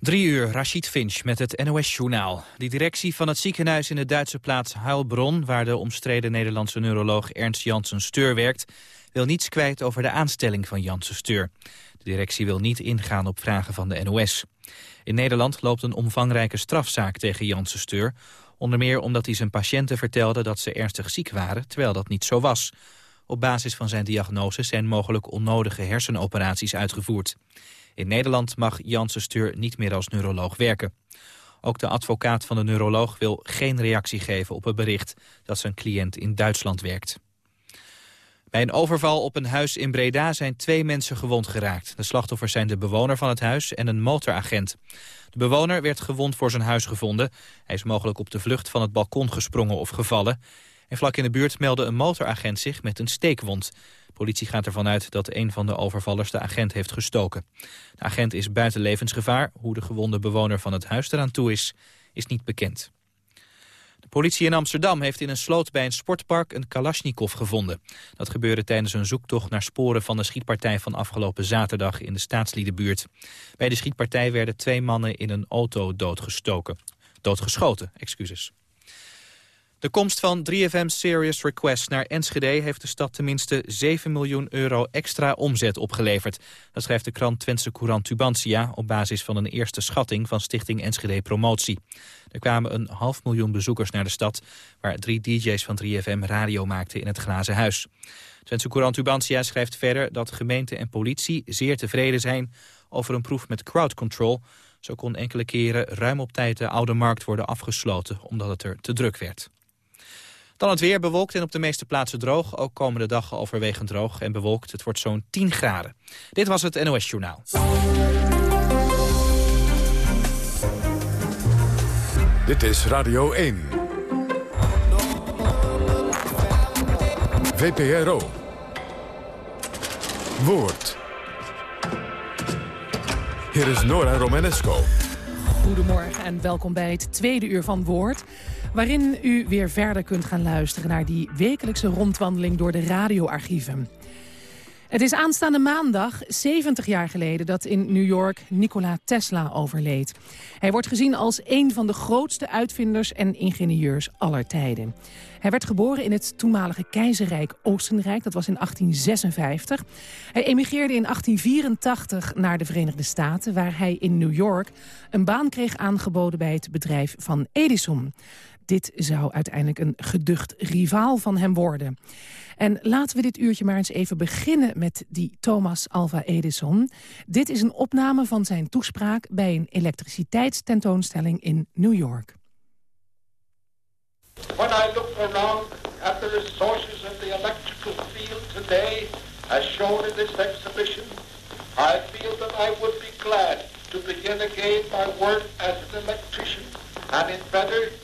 Drie uur, Rashid Finch met het NOS-journaal. De directie van het ziekenhuis in de Duitse plaats Heilbronn... waar de omstreden Nederlandse neuroloog Ernst Janssen Steur werkt... wil niets kwijt over de aanstelling van Janssen Steur. De directie wil niet ingaan op vragen van de NOS. In Nederland loopt een omvangrijke strafzaak tegen Janssen Steur... onder meer omdat hij zijn patiënten vertelde dat ze ernstig ziek waren... terwijl dat niet zo was. Op basis van zijn diagnose zijn mogelijk onnodige hersenoperaties uitgevoerd. In Nederland mag Janssen Steur niet meer als neuroloog werken. Ook de advocaat van de neuroloog wil geen reactie geven op het bericht dat zijn cliënt in Duitsland werkt. Bij een overval op een huis in Breda zijn twee mensen gewond geraakt. De slachtoffers zijn de bewoner van het huis en een motoragent. De bewoner werd gewond voor zijn huis gevonden. Hij is mogelijk op de vlucht van het balkon gesprongen of gevallen. En vlak in de buurt meldde een motoragent zich met een steekwond. Politie gaat ervan uit dat een van de overvallers de agent heeft gestoken. De agent is buiten levensgevaar. Hoe de gewonde bewoner van het huis eraan toe is, is niet bekend. De politie in Amsterdam heeft in een sloot bij een sportpark een Kalashnikov gevonden. Dat gebeurde tijdens een zoektocht naar sporen van de schietpartij van afgelopen zaterdag in de staatsliedenbuurt. Bij de schietpartij werden twee mannen in een auto doodgestoken. Doodgeschoten, excuses. De komst van 3FM Serious Request naar Enschede heeft de stad tenminste 7 miljoen euro extra omzet opgeleverd. Dat schrijft de krant Twentse Courant Tubantia op basis van een eerste schatting van Stichting Enschede Promotie. Er kwamen een half miljoen bezoekers naar de stad, waar drie dj's van 3FM radio maakten in het Glazen Huis. Twentse Courant Tubantia schrijft verder dat gemeente en politie zeer tevreden zijn over een proef met crowd control. Zo kon enkele keren ruim op tijd de oude markt worden afgesloten, omdat het er te druk werd. Dan het weer bewolkt en op de meeste plaatsen droog. Ook komende dag overwegend droog en bewolkt. Het wordt zo'n 10 graden. Dit was het NOS Journaal. Dit is Radio 1. VPRO. Woord. Hier is Nora Romanesco. Goedemorgen en welkom bij het tweede uur van Woord waarin u weer verder kunt gaan luisteren naar die wekelijkse rondwandeling door de radioarchieven. Het is aanstaande maandag 70 jaar geleden dat in New York Nikola Tesla overleed. Hij wordt gezien als een van de grootste uitvinders en ingenieurs aller tijden. Hij werd geboren in het toenmalige keizerrijk Oostenrijk, dat was in 1856. Hij emigreerde in 1884 naar de Verenigde Staten... waar hij in New York een baan kreeg aangeboden bij het bedrijf van Edison. Dit zou uiteindelijk een geducht rivaal van hem worden. En laten we dit uurtje maar eens even beginnen met die Thomas Alva Edison. Dit is een opname van zijn toespraak bij een elektriciteitstentoonstelling in New York. When I look around at the resources of the electrical field today, as shown in this exhibition, I feel that I would be glad to begin again my work as an electrician and inventor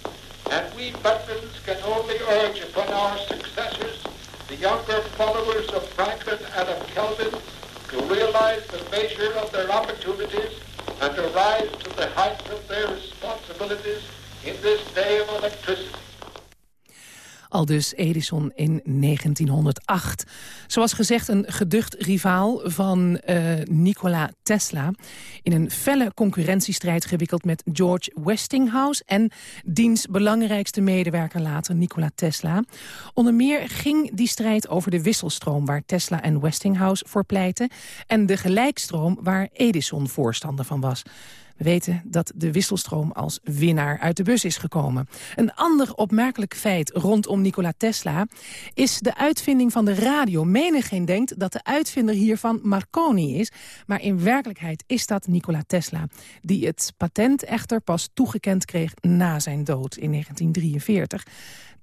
and we veterans can only urge upon our successors, the younger followers of Franklin and of Kelvin, to realize the measure of their opportunities and to rise to the height of their responsibilities in this day of electricity. Al dus Edison in 1908. Zoals gezegd een geducht rivaal van uh, Nikola Tesla. In een felle concurrentiestrijd gewikkeld met George Westinghouse... en diens belangrijkste medewerker later, Nikola Tesla. Onder meer ging die strijd over de wisselstroom... waar Tesla en Westinghouse voor pleiten... en de gelijkstroom waar Edison voorstander van was. We weten dat de wisselstroom als winnaar uit de bus is gekomen. Een ander opmerkelijk feit rondom Nikola Tesla... is de uitvinding van de radio. Menigeen denkt dat de uitvinder hiervan Marconi is... maar in werkelijkheid is dat Nikola Tesla... die het patent echter pas toegekend kreeg na zijn dood in 1943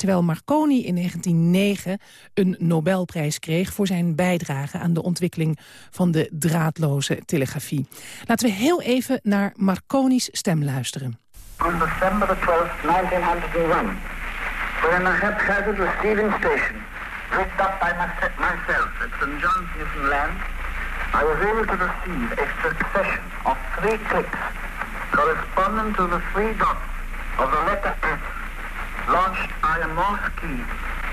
terwijl Marconi in 1909 een Nobelprijs kreeg... voor zijn bijdrage aan de ontwikkeling van de draadloze telegrafie. Laten we heel even naar Marconi's stem luisteren. On December 12, 1901, when I had gathered receiving station, rigged up by myself at St. John's, Newfoundland, I was able to receive a succession of three clicks corresponding to the three dots of the letter S launched Morse key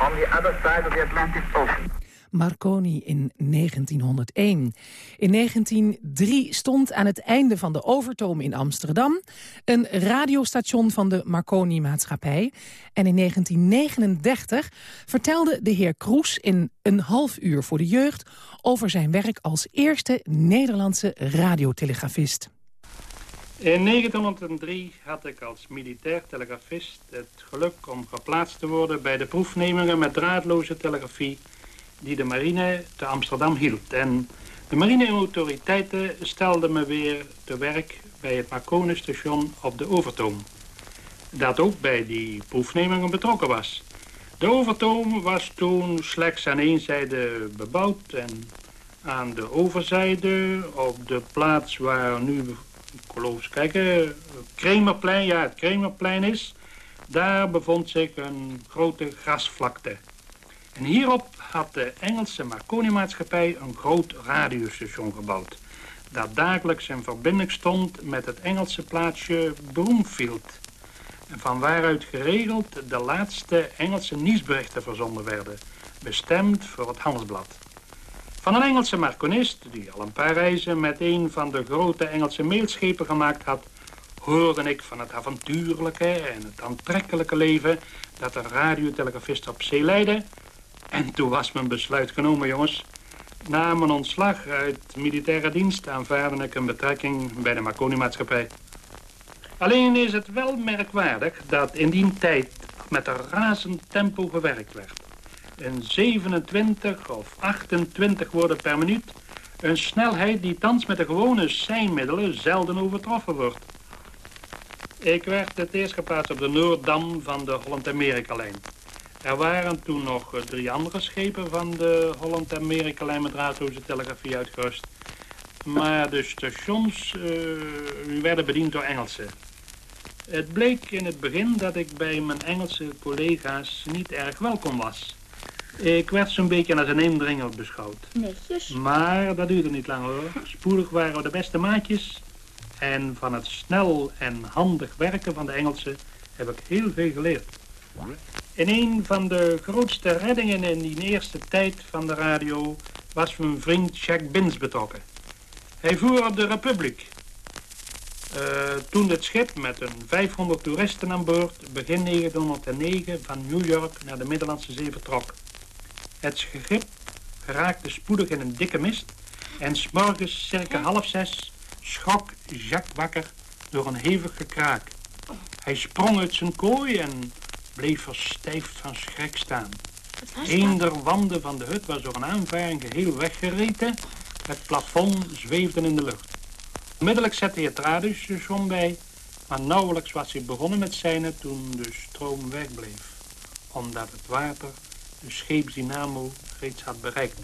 on the other side of the Atlantic Ocean. Marconi in 1901. In 1903 stond aan het einde van de Overtoom in Amsterdam... een radiostation van de Marconi-maatschappij. En in 1939 vertelde de heer Kroes in een half uur voor de jeugd... over zijn werk als eerste Nederlandse radiotelegrafist. In 1903 had ik als militair telegrafist het geluk om geplaatst te worden bij de proefnemingen met draadloze telegrafie die de marine te Amsterdam hield. En de marineautoriteiten stelden me weer te werk bij het Marconi-station op de Overtoom. Dat ook bij die proefnemingen betrokken was. De Overtoom was toen slechts aan één zijde bebouwd en aan de overzijde op de plaats waar nu eens kijken, Kremerplein, ja het Kremerplein is. Daar bevond zich een grote grasvlakte. En hierop had de Engelse Marconi-maatschappij een groot radiostation gebouwd. Dat dagelijks in verbinding stond met het Engelse plaatsje Broomfield. En van waaruit geregeld de laatste Engelse nieuwsberichten verzonden werden. Bestemd voor het Handelsblad. Van een Engelse marconist, die al een paar reizen met een van de grote Engelse mailschepen gemaakt had, hoorde ik van het avontuurlijke en het aantrekkelijke leven dat een radiotelegrafist op zee leidde. En toen was mijn besluit genomen, jongens. Na mijn ontslag uit militaire dienst aanvaarde ik een betrekking bij de Marconi-maatschappij. Alleen is het wel merkwaardig dat in die tijd met een razend tempo gewerkt werd en 27 of 28 woorden per minuut. Een snelheid die thans met de gewone seinmiddelen zelden overtroffen wordt. Ik werd het eerst geplaatst op de Noorddam van de Holland-Amerika-lijn. Er waren toen nog drie andere schepen van de Holland-Amerika-lijn met draadloze telegrafie uitgerust. Maar de stations uh, werden bediend door Engelsen. Het bleek in het begin dat ik bij mijn Engelse collega's niet erg welkom was. Ik werd zo'n beetje als een indringer beschouwd. Netjes. Maar dat duurde niet lang hoor. Spoedig waren we de beste maatjes. En van het snel en handig werken van de Engelsen heb ik heel veel geleerd. In een van de grootste reddingen in die eerste tijd van de radio was mijn vriend Jack Bins betrokken. Hij voer op de Republic. Uh, toen het schip met een 500 toeristen aan boord begin 1909 van New York naar de Middellandse Zee vertrok. Het schip geraakte spoedig in een dikke mist en s'morgens circa half zes schrok Jacques wakker door een hevig gekraak. Hij sprong uit zijn kooi en bleef verstijfd van schrik staan. Een der wanden van de hut was door een aanvaring geheel weggereten. Het plafond zweefde in de lucht. Onmiddellijk zette hij het radiostation bij, maar nauwelijks was hij begonnen met zijnen toen de stroom wegbleef. Omdat het water de scheepsdynamo reeds had bereikt.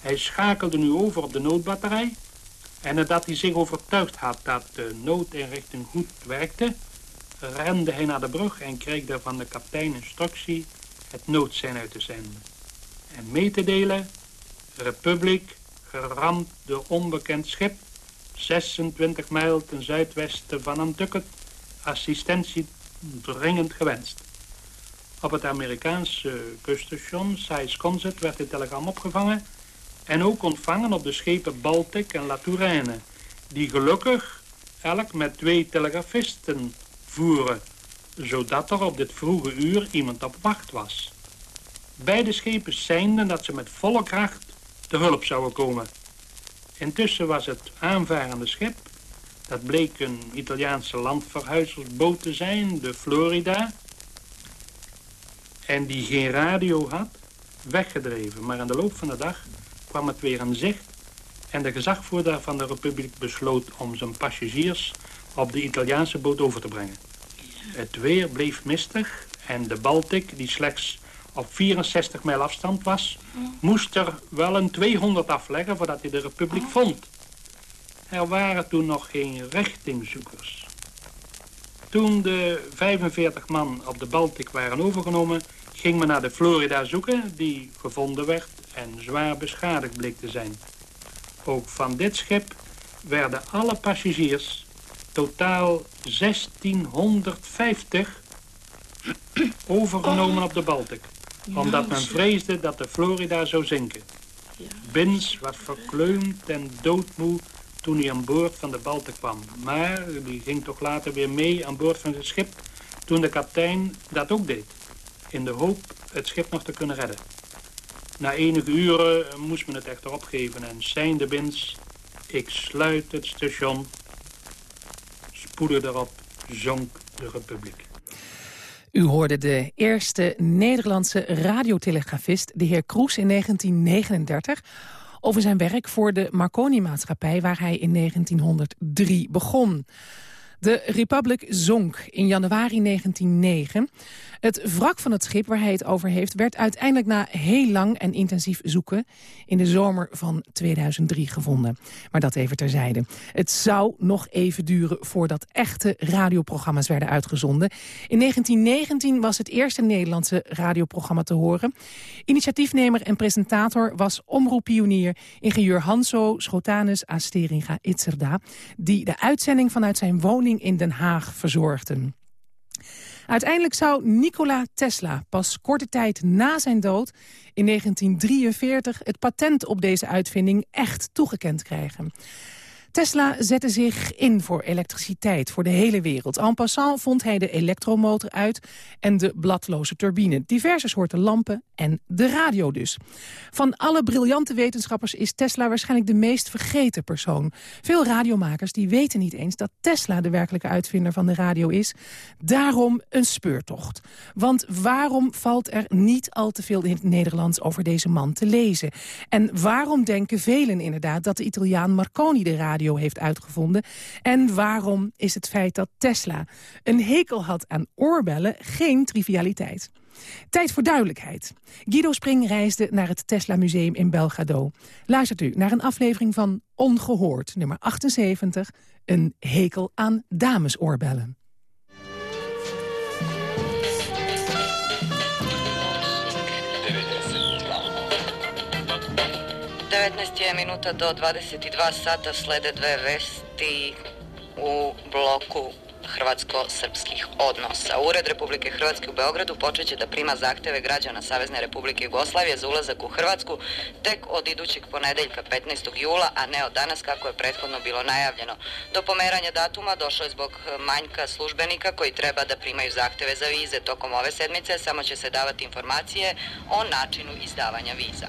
Hij schakelde nu over op de noodbatterij en nadat hij zich overtuigd had dat de noodinrichting goed werkte, rende hij naar de brug en kreeg daar van de kapitein instructie het noodsein uit te zenden. En mee te delen, Republic geramd door onbekend schip, 26 mijl ten zuidwesten van Nantucket, assistentie dringend gewenst. Op het Amerikaanse kuststation Seyss-Consett werd dit telegram opgevangen... en ook ontvangen op de schepen Baltic en La Touraine... die gelukkig elk met twee telegrafisten voeren... zodat er op dit vroege uur iemand op wacht was. Beide schepen seinden dat ze met volle kracht te hulp zouden komen. Intussen was het aanvarende schip... dat bleek een Italiaanse landverhuizersboot te zijn, de Florida en die geen radio had, weggedreven. Maar in de loop van de dag kwam het weer in zicht en de gezagvoerder van de Republiek besloot om zijn passagiers op de Italiaanse boot over te brengen. Het weer bleef mistig en de Baltic, die slechts op 64 mijl afstand was, moest er wel een 200 afleggen voordat hij de Republiek vond. Er waren toen nog geen richtingzoekers. Toen de 45 man op de Baltic waren overgenomen, ging men naar de Florida zoeken, die gevonden werd en zwaar beschadigd bleek te zijn. Ook van dit schip werden alle passagiers, totaal 1650, overgenomen op de Baltic. Omdat men vreesde dat de Florida zou zinken. Bins was verkleumd en doodmoe toen hij aan boord van de Balte kwam. Maar die ging toch later weer mee aan boord van het schip... toen de kapitein dat ook deed. In de hoop het schip nog te kunnen redden. Na enige uren moest men het echter opgeven en zijn de Bins... ik sluit het station. Spoedig daarop zonk de republiek. U hoorde de eerste Nederlandse radiotelegrafist, de heer Kroes, in 1939 over zijn werk voor de Marconi-maatschappij... waar hij in 1903 begon. De Republic zonk in januari 1909. Het wrak van het schip waar hij het over heeft... werd uiteindelijk na heel lang en intensief zoeken... in de zomer van 2003 gevonden. Maar dat even terzijde. Het zou nog even duren voordat echte radioprogramma's werden uitgezonden. In 1919 was het eerste Nederlandse radioprogramma te horen. Initiatiefnemer en presentator was omroeppionier... ingenieur Hanso Schotanus Asteringa Itzerda... die de uitzending vanuit zijn woning in Den Haag verzorgden. Uiteindelijk zou Nikola Tesla pas korte tijd na zijn dood... in 1943 het patent op deze uitvinding echt toegekend krijgen. Tesla zette zich in voor elektriciteit voor de hele wereld. En passant vond hij de elektromotor uit en de bladloze turbine. Diverse soorten lampen en de radio dus. Van alle briljante wetenschappers is Tesla waarschijnlijk de meest vergeten persoon. Veel radiomakers die weten niet eens dat Tesla de werkelijke uitvinder van de radio is. Daarom een speurtocht. Want waarom valt er niet al te veel in het Nederlands over deze man te lezen? En waarom denken velen inderdaad dat de Italiaan Marconi de radio heeft uitgevonden. En waarom is het feit dat Tesla een hekel had aan oorbellen geen trivialiteit? Tijd voor duidelijkheid. Guido Spring reisde naar het Tesla Museum in Belgrado. Luistert u naar een aflevering van Ongehoord, nummer 78... Een hekel aan damesoorbellen. 19 je minuta do 22 sata slede dve vesti u bloku hrvatsko-srpskih odnosa. Ured Republike Hrvatske u Beogradu počeće da prima zahteve građana Savezne Republike Jugoslavije za ulazak u Hrvatsku tek od idućeg ponedeljka 15. jula, a ne od danas kako je prethodno bilo najavljeno. Do pomeranja datuma došlo je zbog manjka službenika koji treba da primaju zahteve za vize. Tokom ove sedmice samo će se davati informacije o načinu izdavanja viza.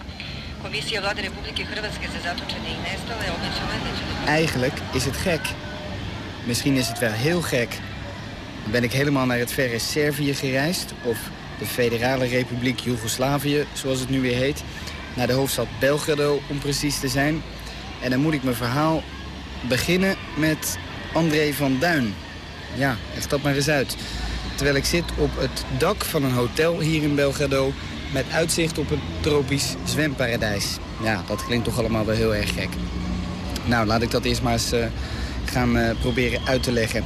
Commissie Vlade Republike Hrvatske za zatočene i nestale Eigenlijk is het gek. Misschien is het wel heel gek. Dan ben ik helemaal naar het verre Servië gereisd... of de Federale Republiek Joegoslavië, zoals het nu weer heet... naar de hoofdstad Belgrado, om precies te zijn. En dan moet ik mijn verhaal beginnen met André van Duin. Ja, leg dat maar eens uit. Terwijl ik zit op het dak van een hotel hier in Belgrado met uitzicht op een tropisch zwemparadijs. Ja, dat klinkt toch allemaal wel heel erg gek. Nou, laat ik dat eerst maar eens uh, gaan uh, proberen uit te leggen.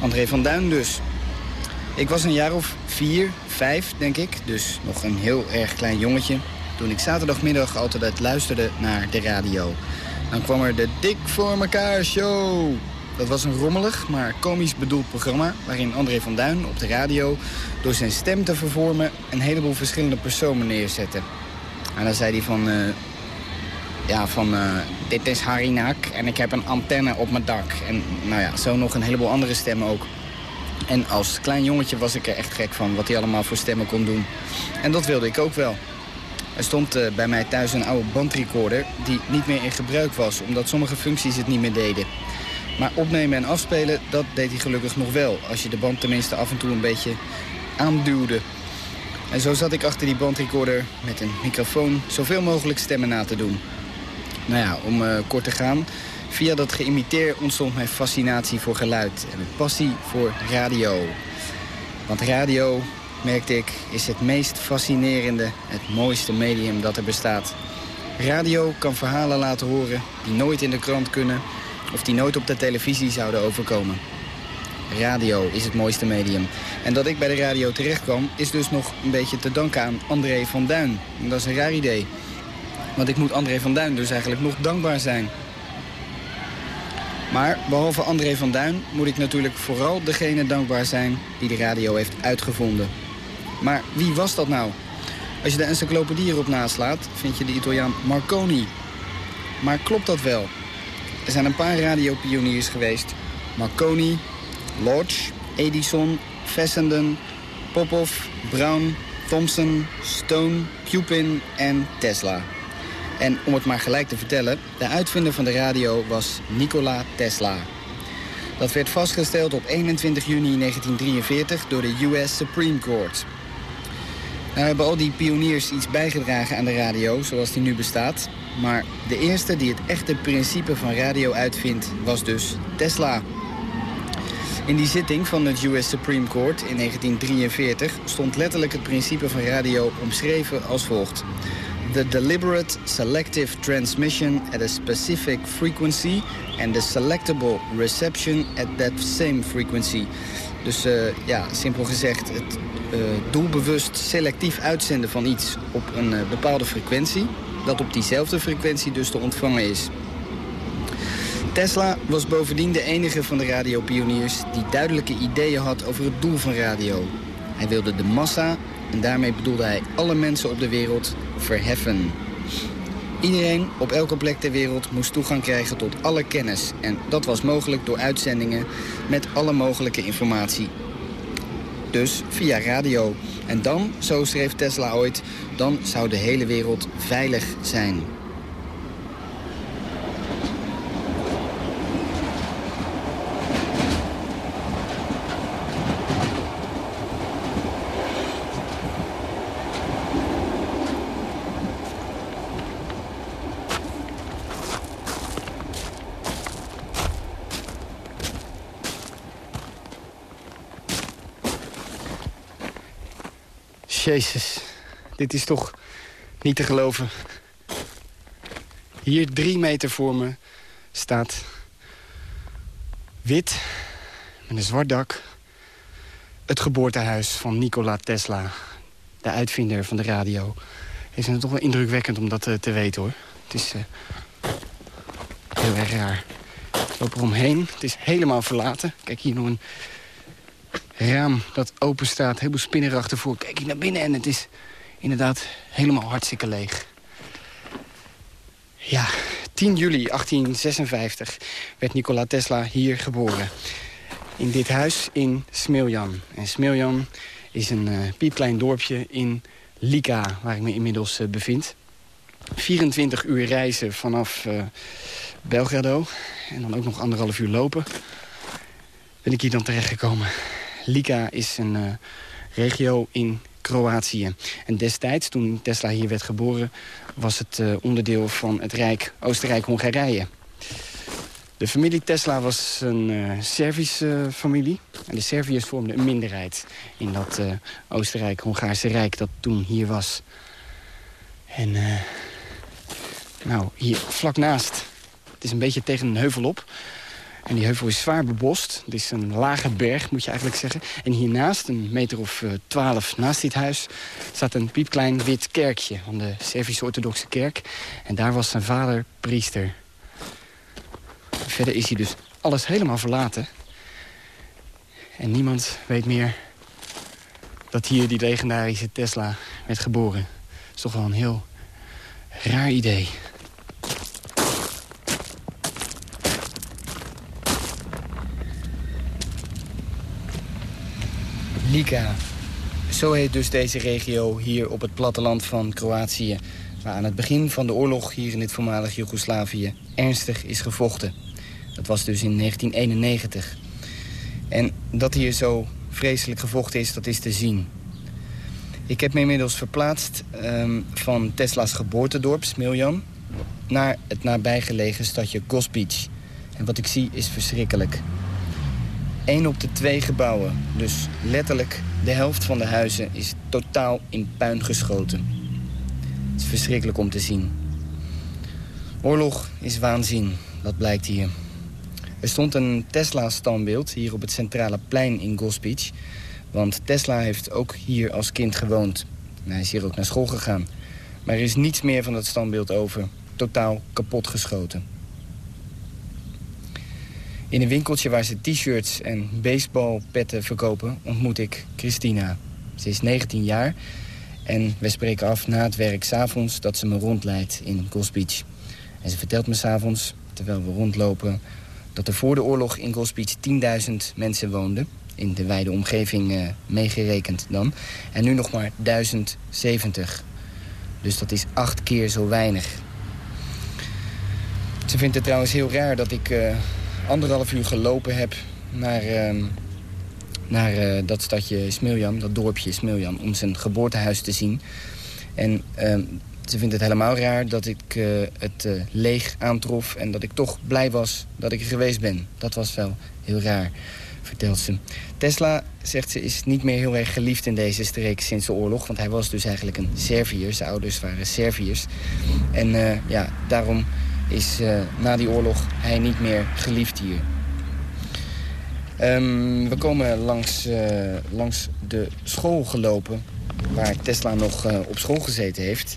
André van Duin dus. Ik was een jaar of vier, vijf, denk ik. Dus nog een heel erg klein jongetje. Toen ik zaterdagmiddag altijd luisterde naar de radio. Dan kwam er de Dik voor elkaar show. Dat was een rommelig, maar komisch bedoeld programma... waarin André van Duin op de radio door zijn stem te vervormen... een heleboel verschillende personen neerzette. En dan zei hij van... Uh, ja, van uh, dit is Harry Nak en ik heb een antenne op mijn dak. En nou ja, zo nog een heleboel andere stemmen ook. En als klein jongetje was ik er echt gek van wat hij allemaal voor stemmen kon doen. En dat wilde ik ook wel. Er stond uh, bij mij thuis een oude bandrecorder die niet meer in gebruik was... omdat sommige functies het niet meer deden. Maar opnemen en afspelen, dat deed hij gelukkig nog wel. Als je de band tenminste af en toe een beetje aanduwde. En zo zat ik achter die bandrecorder met een microfoon zoveel mogelijk stemmen na te doen. Nou ja, om uh, kort te gaan. Via dat geïmiteer ontstond mijn fascinatie voor geluid en een passie voor radio. Want radio, merkte ik, is het meest fascinerende, het mooiste medium dat er bestaat. Radio kan verhalen laten horen die nooit in de krant kunnen of die nooit op de televisie zouden overkomen. Radio is het mooiste medium. En dat ik bij de radio terecht kwam, is dus nog een beetje te danken aan André van Duin. En dat is een raar idee. Want ik moet André van Duin dus eigenlijk nog dankbaar zijn. Maar behalve André van Duin moet ik natuurlijk vooral degene dankbaar zijn die de radio heeft uitgevonden. Maar wie was dat nou? Als je de encyclopedie erop naslaat, vind je de Italiaan Marconi. Maar klopt dat wel? Er zijn een paar radiopioniers geweest. Marconi, Lodge, Edison, Fessenden, Popov, Brown, Thomson, Stone, Pupin en Tesla. En om het maar gelijk te vertellen, de uitvinder van de radio was Nikola Tesla. Dat werd vastgesteld op 21 juni 1943 door de US Supreme Court. Nou hebben al die pioniers iets bijgedragen aan de radio zoals die nu bestaat. Maar de eerste die het echte principe van radio uitvindt was dus Tesla. In die zitting van het US Supreme Court in 1943 stond letterlijk het principe van radio omschreven als volgt. The deliberate selective transmission at a specific frequency and the selectable reception at that same frequency. Dus uh, ja, simpel gezegd, het uh, doelbewust selectief uitzenden van iets op een uh, bepaalde frequentie... dat op diezelfde frequentie dus te ontvangen is. Tesla was bovendien de enige van de radiopioniers die duidelijke ideeën had over het doel van radio. Hij wilde de massa, en daarmee bedoelde hij alle mensen op de wereld, verheffen. Iedereen op elke plek ter wereld moest toegang krijgen tot alle kennis. En dat was mogelijk door uitzendingen met alle mogelijke informatie. Dus via radio. En dan, zo schreef Tesla ooit, dan zou de hele wereld veilig zijn. Jezus, dit is toch niet te geloven. Hier drie meter voor me staat wit met een zwart dak... het geboortehuis van Nikola Tesla, de uitvinder van de radio. Is het toch wel indrukwekkend om dat te, te weten, hoor. Het is uh, heel erg raar. Ik loop eromheen. Het is helemaal verlaten. Kijk, hier nog een raam dat open staat. Heel veel voor. Kijk hier naar binnen en het is inderdaad helemaal hartstikke leeg. Ja, 10 juli 1856 werd Nikola Tesla hier geboren. In dit huis in Smiljan. En Smiljan is een uh, piepklein dorpje in Lika, waar ik me inmiddels uh, bevind. 24 uur reizen vanaf uh, Belgrado. En dan ook nog anderhalf uur lopen. Ben ik hier dan terechtgekomen. Lika is een uh, regio in Kroatië. En destijds, toen Tesla hier werd geboren... was het uh, onderdeel van het Rijk Oostenrijk-Hongarije. De familie Tesla was een uh, Servische familie. En de Serviërs vormden een minderheid in dat Oostenrijk-Hongaarse Rijk dat toen hier was. En nou, hier vlak naast, het is een beetje tegen een heuvel op... En die heuvel is zwaar bebost. Het is een lage berg, moet je eigenlijk zeggen. En hiernaast, een meter of twaalf naast dit huis... staat een piepklein wit kerkje van de Servische Orthodoxe Kerk. En daar was zijn vader priester. Verder is hij dus alles helemaal verlaten. En niemand weet meer dat hier die legendarische Tesla werd geboren. Dat is toch wel een heel raar idee. Lika. Zo heet dus deze regio hier op het platteland van Kroatië... waar aan het begin van de oorlog hier in het voormalig Joegoslavië ernstig is gevochten. Dat was dus in 1991. En dat hier zo vreselijk gevochten is, dat is te zien. Ik heb me inmiddels verplaatst um, van Tesla's geboortedorp, Smiljan... naar het nabijgelegen stadje Gospic. En wat ik zie is verschrikkelijk. Eén op de twee gebouwen, dus letterlijk de helft van de huizen, is totaal in puin geschoten. Het is verschrikkelijk om te zien. Oorlog is waanzin, dat blijkt hier. Er stond een Tesla-standbeeld hier op het centrale plein in Gospic. Want Tesla heeft ook hier als kind gewoond. hij is hier ook naar school gegaan. Maar er is niets meer van dat standbeeld over. Totaal kapot geschoten. In een winkeltje waar ze t-shirts en baseballpetten verkopen ontmoet ik Christina. Ze is 19 jaar En we spreken af na het werk s'avonds dat ze me rondleidt in Goss Beach. En ze vertelt me s'avonds, terwijl we rondlopen... dat er voor de oorlog in Goss Beach 10.000 mensen woonden. In de wijde omgeving uh, meegerekend dan. En nu nog maar 1070. Dus dat is acht keer zo weinig. Ze vindt het trouwens heel raar dat ik uh, anderhalf uur gelopen heb naar, uh, naar uh, dat stadje Smiljam, dat dorpje Smiljam, om zijn geboortehuis te zien. En ehm, ze vindt het helemaal raar dat ik het leeg aantrof en dat ik toch blij was dat ik er geweest ben. Dat was wel heel raar, vertelt ze. Tesla, zegt ze, is niet meer heel erg geliefd in deze streek sinds de oorlog. Want hij was dus eigenlijk een Serviër. Zijn ouders waren Serviërs. En ja, daarom is uh, na die oorlog hij niet meer geliefd hier. Um, we komen langs, uh, langs de school gelopen... waar Tesla nog uh, op school gezeten heeft.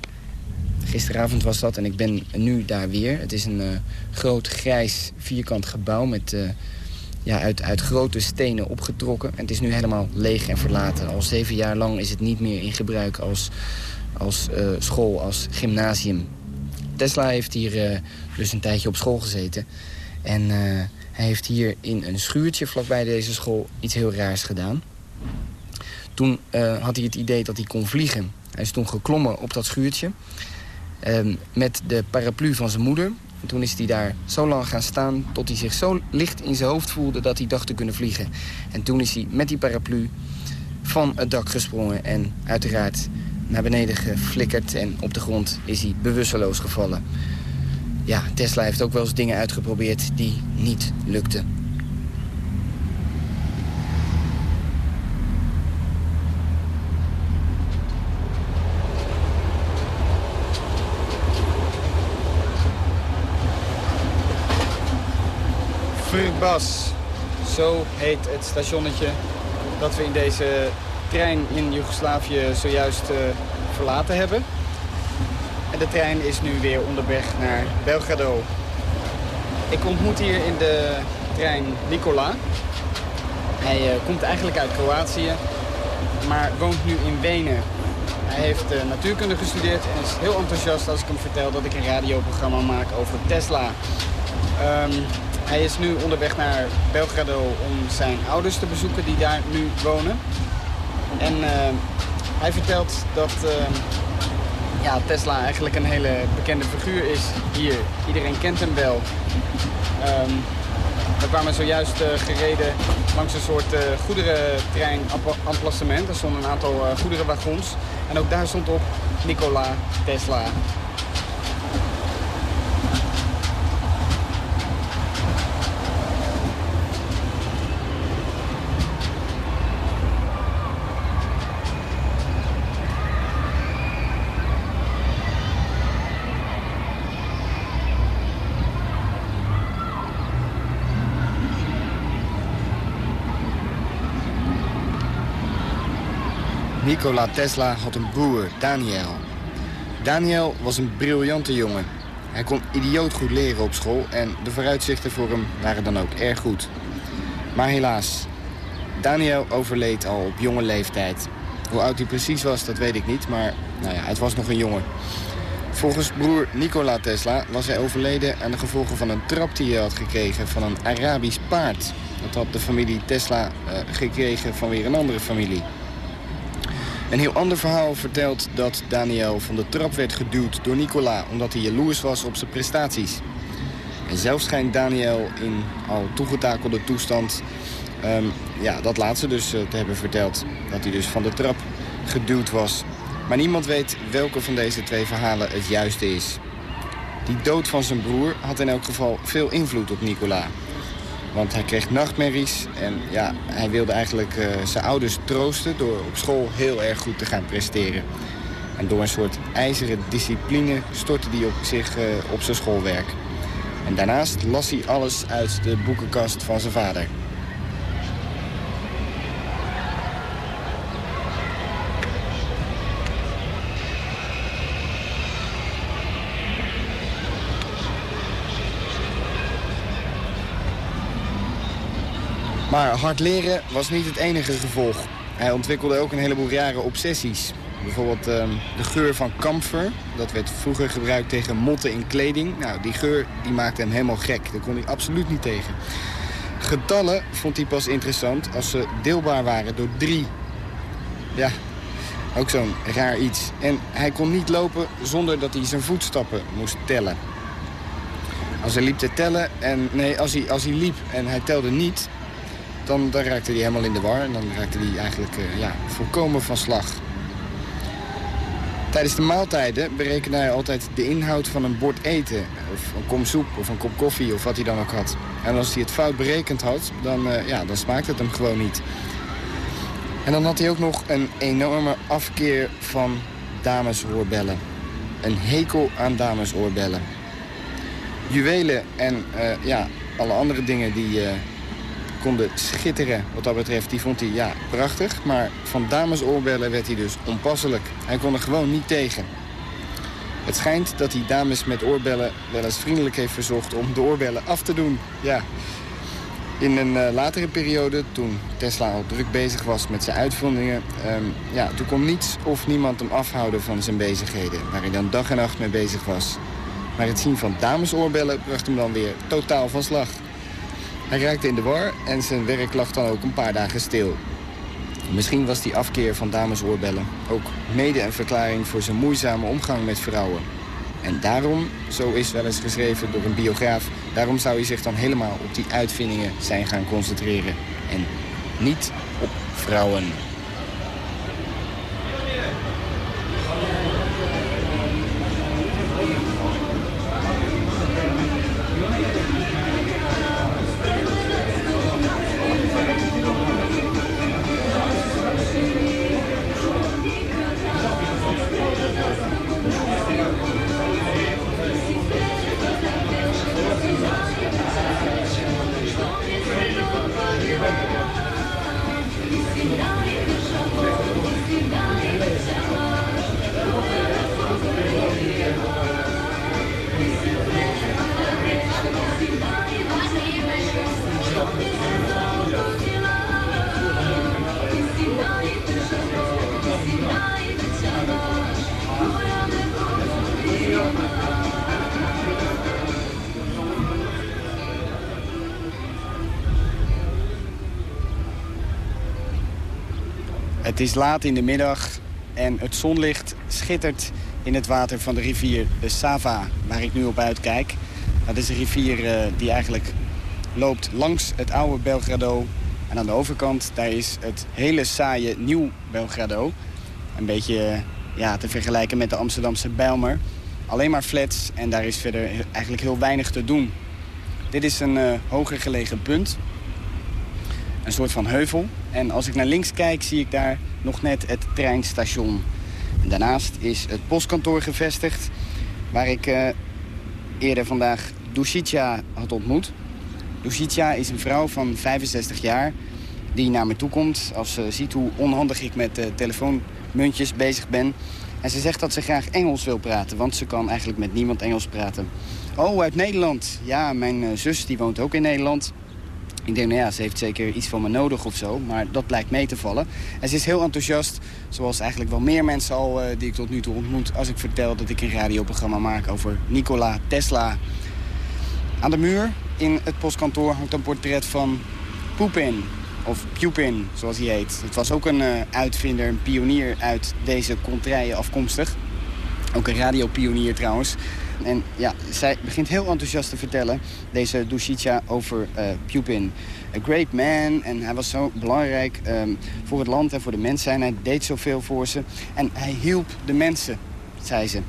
Gisteravond was dat en ik ben nu daar weer. Het is een groot grijs vierkant gebouw met... ja, uit, uit grote stenen opgetrokken. En het is nu helemaal leeg en verlaten. Al zeven jaar lang is het niet meer in gebruik als, als school, als gymnasium. Tesla heeft hier dus een tijdje op school gezeten. En uh, hij heeft hier in een schuurtje vlakbij deze school iets heel raars gedaan. Toen uh, had hij het idee dat hij kon vliegen. Hij is toen geklommen op dat schuurtje. Ehm, met de paraplu van zijn moeder. En toen is hij daar zo lang gaan staan tot hij zich zo licht in zijn hoofd voelde dat hij dacht te kunnen vliegen. En toen is hij met die paraplu van het dak gesprongen en uiteraard naar beneden geflikkerd en op de grond is hij bewusteloos gevallen. Ja, Tesla heeft ook wel eens dingen uitgeprobeerd die niet lukten. Verbas, zo heet het stationnetje dat we in deze trein in Joegoslavië zojuist uh, verlaten hebben. En de trein is nu weer onderweg naar Belgrado. Ik ontmoet hier in de trein Nicola. Hij uh, komt eigenlijk uit Kroatië, maar woont nu in Wenen. Hij heeft uh, natuurkunde gestudeerd en is heel enthousiast als ik hem vertel dat ik een radioprogramma maak over Tesla. Um, hij is nu onderweg naar Belgrado om zijn ouders te bezoeken die daar nu wonen. En uh, hij vertelt dat uh, ja, Tesla eigenlijk een hele bekende figuur is hier. Iedereen kent hem wel. We kwamen zojuist uh, gereden langs een soort uh, goederentrein-emplacement. Er stonden een aantal uh, goederenwagons. En ook daar stond op Nikola Tesla. Nikola Tesla had een broer, Daniel. Daniel was een briljante jongen. Hij kon idioot goed leren op school en de vooruitzichten voor hem waren dan ook erg goed. Maar helaas, Daniel overleed al op jonge leeftijd. Hoe oud hij precies was, dat weet ik niet, maar nou ja, het was nog een jongen. Volgens broer Nikola Tesla was hij overleden aan de gevolgen van een trap die hij had gekregen van een Arabisch paard. Dat had de familie Tesla uh, gekregen van weer een andere familie. Een heel ander verhaal vertelt dat Daniel van de trap werd geduwd door Nicola... omdat hij jaloers was op zijn prestaties. En zelf schijnt Daniel in al toegetakelde toestand... Um, ja, dat laatste dus uh, te hebben verteld. Dat hij dus van de trap geduwd was. Maar niemand weet welke van deze twee verhalen het juiste is. Die dood van zijn broer had in elk geval veel invloed op Nicola. Want hij kreeg nachtmerries en ja, hij wilde eigenlijk uh, zijn ouders troosten... door op school heel erg goed te gaan presteren. En door een soort ijzeren discipline stortte hij op zich uh, op zijn schoolwerk. En daarnaast las hij alles uit de boekenkast van zijn vader. Maar hard leren was niet het enige gevolg. Hij ontwikkelde ook een heleboel rare obsessies. Bijvoorbeeld ehm, de geur van kamfer. Dat werd vroeger gebruikt tegen motten in kleding. Nou, die geur die maakte hem helemaal gek. Daar kon hij absoluut niet tegen. Getallen vond hij pas interessant als ze deelbaar waren door drie. Ja, ook zo'n raar iets. En hij kon niet lopen zonder dat hij zijn voetstappen moest tellen. Als hij liep te tellen en... Nee, als hij, als hij liep en hij telde niet... Dan, raakte hij helemaal in de war. En dan raakte hij eigenlijk uh, ja, volkomen van slag. Tijdens de maaltijden berekende hij altijd de inhoud van een bord eten. Of een kom soep of een kop koffie of wat hij dan ook had. En als hij het fout berekend had, dan, uh, ja, dan smaakte het hem gewoon niet. En dan had hij ook nog een enorme afkeer van damesoorbellen. Een hekel aan damesoorbellen. Juwelen en uh, ja, alle andere dingen die konden schitteren wat dat betreft, die vond hij ja, prachtig. Maar van damesoorbellen werd hij dus onpasselijk. Hij kon er gewoon niet tegen. Het schijnt dat hij dames met oorbellen wel eens vriendelijk heeft verzocht om de oorbellen af te doen. Ja, in een uh, latere periode, toen Tesla al druk bezig was met zijn uitvindingen... Um, ja, toen kon niets of niemand hem afhouden van zijn bezigheden... waar hij dan dag en nacht mee bezig was. Maar het zien van damesoorbellen bracht hem dan weer totaal van slag. Hij raakte in de war en zijn werk lag dan ook een paar dagen stil. Misschien was die afkeer van damesoorbellen ook mede een verklaring... voor zijn moeizame omgang met vrouwen. En daarom, zo is wel eens geschreven door een biograaf... daarom zou hij zich dan helemaal op die uitvindingen zijn gaan concentreren. En niet op vrouwen. Het is laat in de middag en het zonlicht schittert in het water van de rivier de Sava, waar ik nu op uitkijk. Dat is een rivier uh, die eigenlijk loopt langs het oude Belgrado. En aan de overkant, daar is het hele saaie nieuw Belgrado. Een beetje uh, ja, te vergelijken met de Amsterdamse Bijlmer. Alleen maar flats en daar is verder eigenlijk heel weinig te doen. Dit is een uh, hoger gelegen punt. Een soort van heuvel. En als ik naar links kijk, zie ik daar nog net het treinstation. Daarnaast is het postkantoor gevestigd... waar ik uh, eerder vandaag Dushica had ontmoet. Dushica is een vrouw van 65 jaar die naar me toe komt... als ze ziet hoe onhandig ik met uh, telefoonmuntjes bezig ben. En ze zegt dat ze graag Engels wil praten, want ze kan eigenlijk met niemand Engels praten. Oh, uit Nederland. Ja, mijn uh, zus die woont ook in Nederland. Ik denk, nou ja, ze heeft zeker iets van me nodig of zo. Maar dat blijkt mee te vallen. En ze is heel enthousiast, zoals eigenlijk wel meer mensen al uh, die ik tot nu toe ontmoet... als ik vertel dat ik een radioprogramma maak over Nikola Tesla. Aan de muur in het postkantoor hangt een portret van Poepin. Of Pupin, zoals hij heet. Het was ook een uh, uitvinder, een pionier uit deze contraien afkomstig. Ook een radiopionier trouwens. En ja, zij begint heel enthousiast te vertellen, deze Dushicha, over uh, Pupin. A great man, en hij was zo belangrijk um, voor het land en voor de mensen. En hij deed zoveel voor ze. En hij hielp de mensen, zei ze.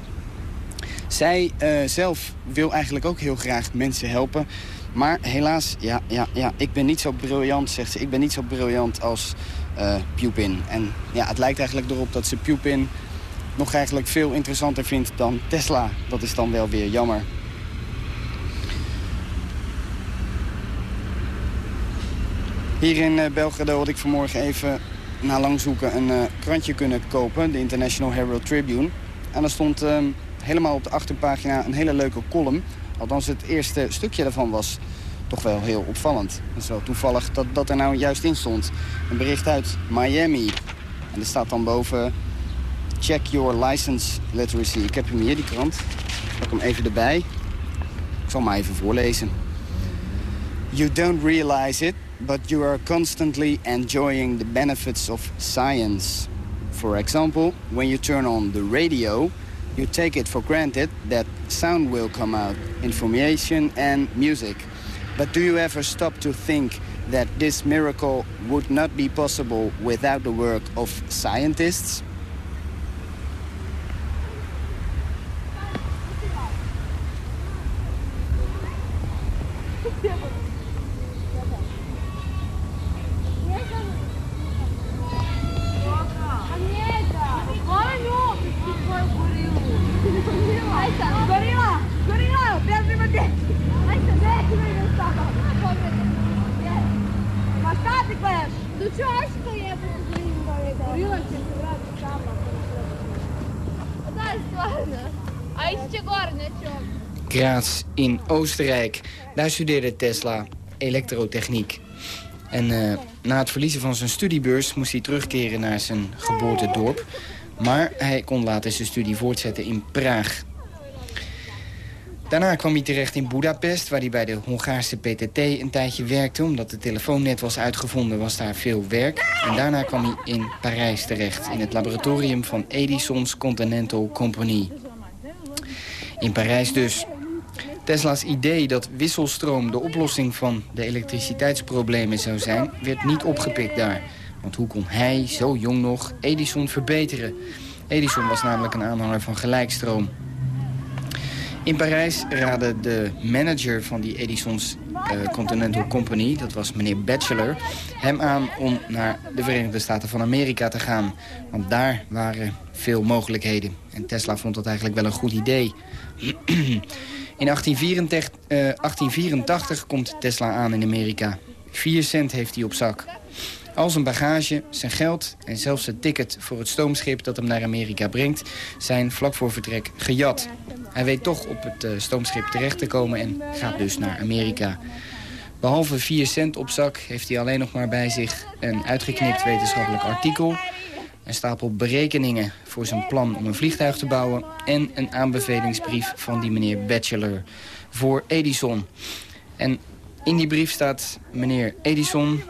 Zij uh, zelf wil eigenlijk ook heel graag mensen helpen. Maar helaas, ja, ja, ja, ik ben niet zo briljant, zegt ze. Ik ben niet zo briljant als uh, Pupin. En ja, het lijkt eigenlijk erop dat ze Pupin nog eigenlijk veel interessanter vindt dan Tesla. Dat is dan wel weer jammer. Hier in uh, Belgrado had ik vanmorgen even na lang zoeken een uh, krantje kunnen kopen. De International Herald Tribune. En er stond uh, helemaal op de achterpagina een hele leuke column. Althans, het eerste stukje daarvan was toch wel heel opvallend. Het is wel toevallig dat dat er nou juist in stond. Een bericht uit Miami. En er staat dan boven check your license literacy. Ik heb hem hier, die krant. Ik pak hem even erbij. Ik zal maar even voorlezen. You don't realize it, but you are constantly enjoying the benefits of science. For example, when you turn on the radio, you take it for granted that sound will come out, information and music. But do you ever stop to think that this miracle would not be possible without the work of scientists? In Oostenrijk. Daar studeerde Tesla elektrotechniek. En eh, na het verliezen van zijn studiebeurs moest hij terugkeren naar zijn geboortedorp. Maar hij kon later zijn studie voortzetten in Praag. Daarna kwam hij terecht in Budapest, waar hij bij de Hongaarse PTT een tijdje werkte. Omdat het telefoonnet was uitgevonden, was daar veel werk. En daarna kwam hij in Parijs terecht, in het laboratorium van Edison's Continental Company. In Parijs dus. Tesla's idee dat wisselstroom de oplossing van de elektriciteitsproblemen zou zijn... werd niet opgepikt daar. Want hoe kon hij, zo jong nog, Edison verbeteren? Edison was namelijk een aanhanger van gelijkstroom. In Parijs raadde de manager van die Edison's eh, Continental Company... dat was meneer Batchelor, hem aan om naar de Verenigde Staten van Amerika te gaan. Want daar waren veel mogelijkheden. En Tesla vond dat eigenlijk wel een goed idee. In 1884, eh, 1884 komt Tesla aan in Amerika. 4 cent heeft hij op zak. Al zijn bagage, zijn geld en zelfs het ticket voor het stoomschip dat hem naar Amerika brengt... zijn vlak voor vertrek gejat. Hij weet toch op het eh, stoomschip terecht te komen en gaat dus naar Amerika. Behalve 4 cent op zak heeft hij alleen nog maar bij zich een uitgeknipt wetenschappelijk artikel... een stapel berekeningen voor zijn plan om een vliegtuig te bouwen... en een aanbevelingsbrief van die meneer Batchelor voor Edison. En in die brief staat meneer Edison...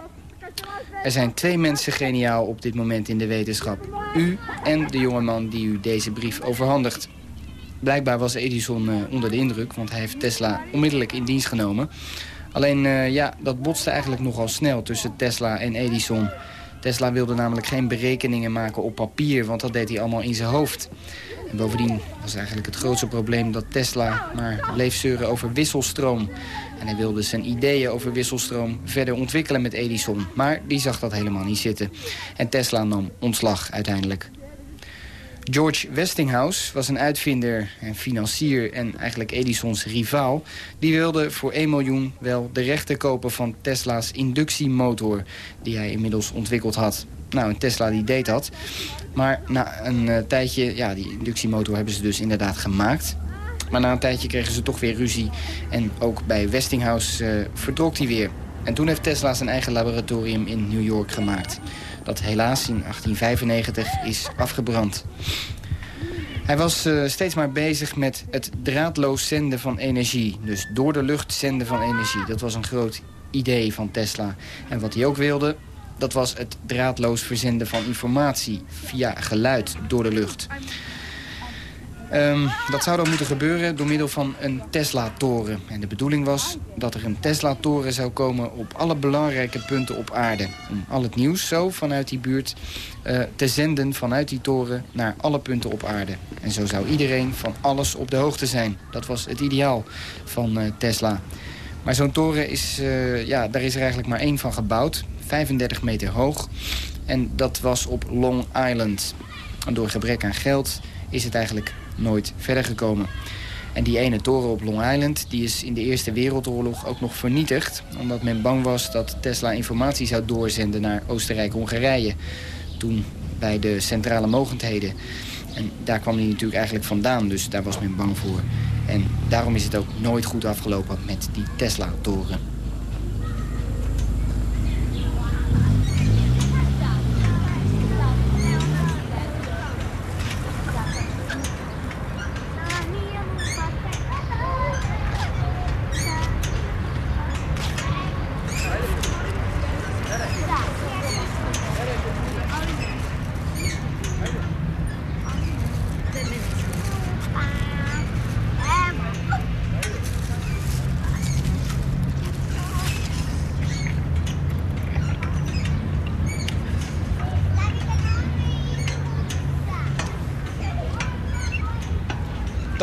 Er zijn twee mensen geniaal op dit moment in de wetenschap. U en de jongeman die u deze brief overhandigt. Blijkbaar was Edison uh, onder de indruk, want hij heeft Tesla onmiddellijk in dienst genomen. Alleen, uh, ja, dat botste eigenlijk nogal snel tussen Tesla en Edison. Tesla wilde namelijk geen berekeningen maken op papier, want dat deed hij allemaal in zijn hoofd. En bovendien was eigenlijk het grootste probleem dat Tesla maar bleef zeuren over wisselstroom. En hij wilde zijn ideeën over wisselstroom verder ontwikkelen met Edison. Maar die zag dat helemaal niet zitten. En Tesla nam ontslag uiteindelijk. George Westinghouse was een uitvinder en financier en eigenlijk Edisons rivaal. Die wilde voor 1 miljoen wel de rechten kopen van Tesla's inductiemotor... die hij inmiddels ontwikkeld had. Nou, en Tesla die deed dat. Maar na een uh, tijdje, ja, die inductiemotor hebben ze dus inderdaad gemaakt. Maar na een tijdje kregen ze toch weer ruzie. En ook bij Westinghouse uh, hij weer. En toen heeft Tesla zijn eigen laboratorium in New York gemaakt. Dat helaas in 1895 is afgebrand. Hij was uh, steeds maar bezig met het draadloos zenden van energie. Dus door de lucht zenden van energie. Dat was een groot idee van Tesla. En wat hij ook wilde, dat was het draadloos verzenden van informatie via geluid door de lucht. Um, dat zou dan moeten gebeuren door middel van een Tesla-toren. En de bedoeling was dat er een Tesla-toren zou komen op alle belangrijke punten op aarde. Om al het nieuws zo vanuit die buurt uh, te zenden vanuit die toren naar alle punten op aarde. En zo zou iedereen van alles op de hoogte zijn. Dat was het ideaal van uh, Tesla. Maar zo'n toren is, uh, ja, daar is er eigenlijk maar één van gebouwd. 35 meter hoog. En dat was op Long Island. En door gebrek aan geld is het eigenlijk nooit verder gekomen. En die ene toren op Long Island die is in de Eerste Wereldoorlog ook nog vernietigd... omdat men bang was dat Tesla informatie zou doorzenden naar Oostenrijk-Hongarije... toen bij de centrale mogendheden. En daar kwam hij natuurlijk eigenlijk vandaan, dus daar was men bang voor. En daarom is het ook nooit goed afgelopen met die Tesla-toren.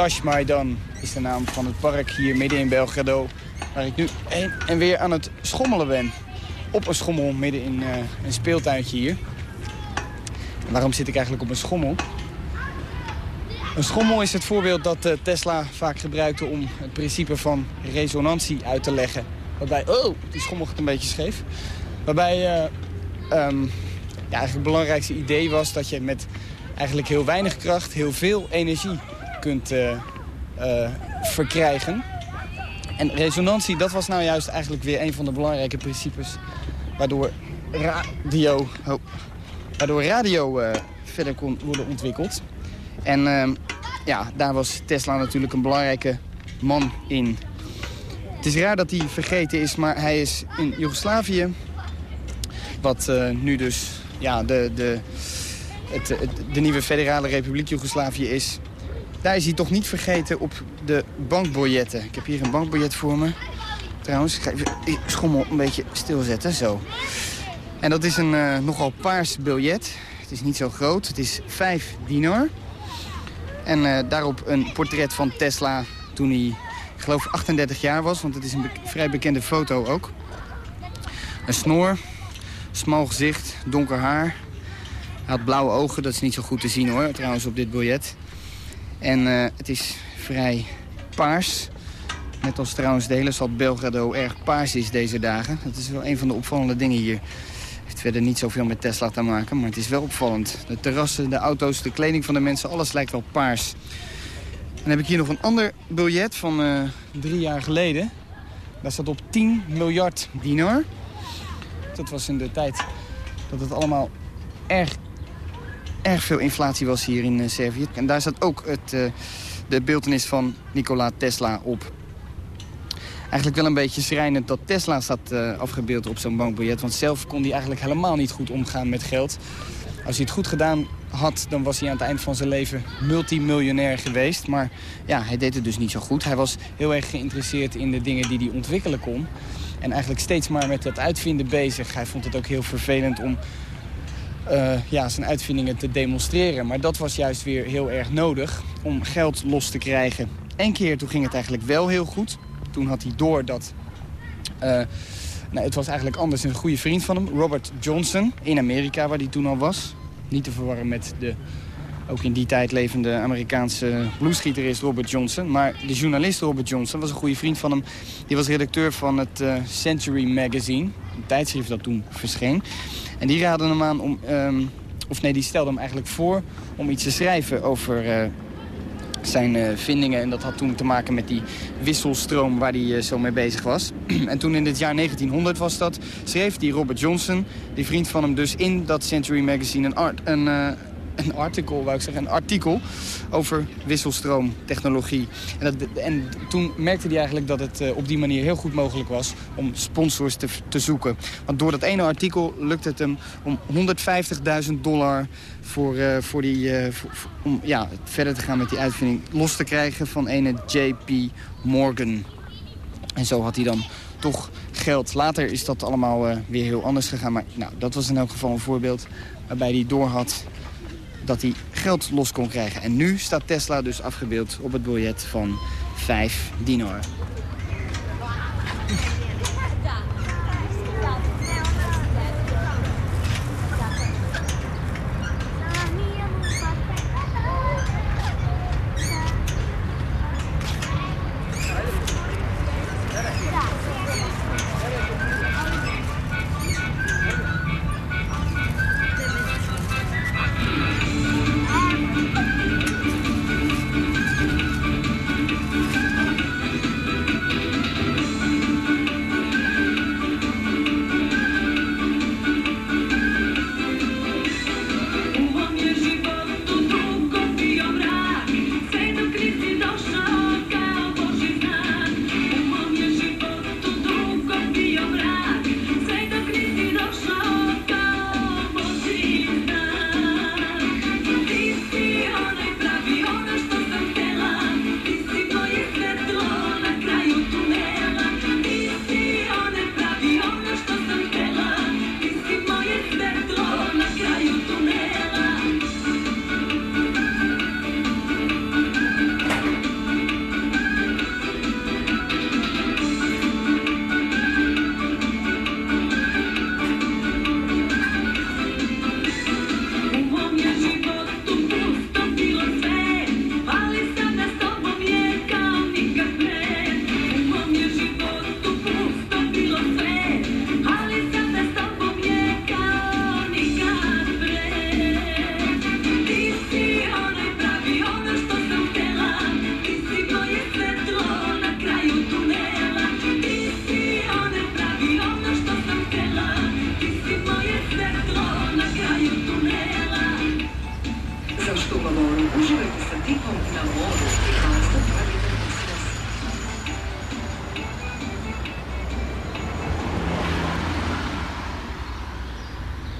Tash Maidan is de naam van het park hier midden in Belgrado. Waar ik nu heen en weer aan het schommelen ben. Op een schommel midden in uh, een speeltuintje hier. En waarom zit ik eigenlijk op een schommel? Een schommel is het voorbeeld dat uh, Tesla vaak gebruikte om het principe van resonantie uit te leggen. Waarbij, oh, die schommel gaat een beetje scheef. Waarbij uh, ja, eigenlijk het belangrijkste idee was dat je met eigenlijk heel weinig kracht heel veel energie kunt uh, uh, verkrijgen. En resonantie, dat was nou juist eigenlijk weer een van de belangrijke principes... waardoor radio, oh, waardoor radio uh, verder kon worden ontwikkeld. En ehm, ja, daar was Tesla natuurlijk een belangrijke man in. Het is raar dat hij vergeten is, maar hij is in Joegoslavië... wat nu dus ja, de, de, het, de nieuwe federale republiek Joegoslavië is... daar is hij toch niet vergeten op de bankbiljetten. Ik heb hier een bankbiljet voor me. Trouwens, ik ga even schommel een beetje stilzetten, zo. En dat is een uh, nogal paars biljet. Het is niet zo groot, het is 5 dinar. En uh, daarop een portret van Tesla toen hij, ik geloof, 38 jaar was. Want het is een vrij bekende foto ook. Een snor, smal gezicht, donker haar. Hij had blauwe ogen, dat is niet zo goed te zien hoor, trouwens op dit biljet. En uh, het is vrij paars. Net als trouwens de hele Belgrado erg paars is deze dagen. Dat is wel een van de opvallende dingen hier. Het heeft verder niet zoveel met Tesla te maken, maar het is wel opvallend. De terrassen, de auto's, de kleding van de mensen, alles lijkt wel paars. Dan heb ik hier nog een ander biljet van uh, drie jaar geleden. Daar staat op 10 miljard dinar. Dat was in de tijd dat het allemaal erg, erg veel inflatie was hier in uh, Servië. En daar staat ook het, uh, de beeldenis van Nikola Tesla op. Eigenlijk wel een beetje schrijnend dat Tesla staat uh, afgebeeld op zo'n bankbiljet. Want zelf kon hij eigenlijk helemaal niet goed omgaan met geld. Als hij het goed gedaan had, dan was hij aan het eind van zijn leven multimiljonair geweest. Maar ja, hij deed het dus niet zo goed. Hij was heel erg geïnteresseerd in de dingen die hij ontwikkelen kon. En eigenlijk steeds maar met dat uitvinden bezig. Hij vond het ook heel vervelend om uh, ja, zijn uitvindingen te demonstreren. Maar dat was juist weer heel erg nodig om geld los te krijgen. Eén keer toen ging het eigenlijk wel heel goed. Toen had hij door dat... Uh, nou, het was eigenlijk anders. Een goede vriend van hem, Robert Johnson, in Amerika, waar hij toen al was. Niet te verwarren met de ook in die tijd levende Amerikaanse bluesgieter is Robert Johnson. Maar de journalist Robert Johnson was een goede vriend van hem. Die was redacteur van het uh, Century Magazine, een tijdschrift dat toen verscheen. En die raadde hem aan om, um, of nee, die stelde hem eigenlijk voor om iets te schrijven over uh, zijn uh, vindingen. En dat had toen te maken met die wisselstroom waar hij uh, zo mee bezig was. en toen in het jaar 1900 was dat, schreef die Robert Johnson, die vriend van hem dus in dat Century Magazine een, art, een, een artikel, wou ik zeggen, een artikel over wisselstroomtechnologie. En, dat, en toen merkte hij eigenlijk dat het uh, op die manier heel goed mogelijk was om sponsors te, te zoeken. Want door dat ene artikel lukte het hem om 150.000 dollar voor, uh, voor die, voor, om ja, verder te gaan met die uitvinding los te krijgen van ene J.P. Morgan. En zo had hij dan toch geld. Later is dat allemaal weer heel anders gegaan. Maar nou, dat was in elk geval een voorbeeld waarbij hij doorhad dat hij geld los kon krijgen. En nu staat Tesla dus afgebeeld op het biljet van 5 dinar.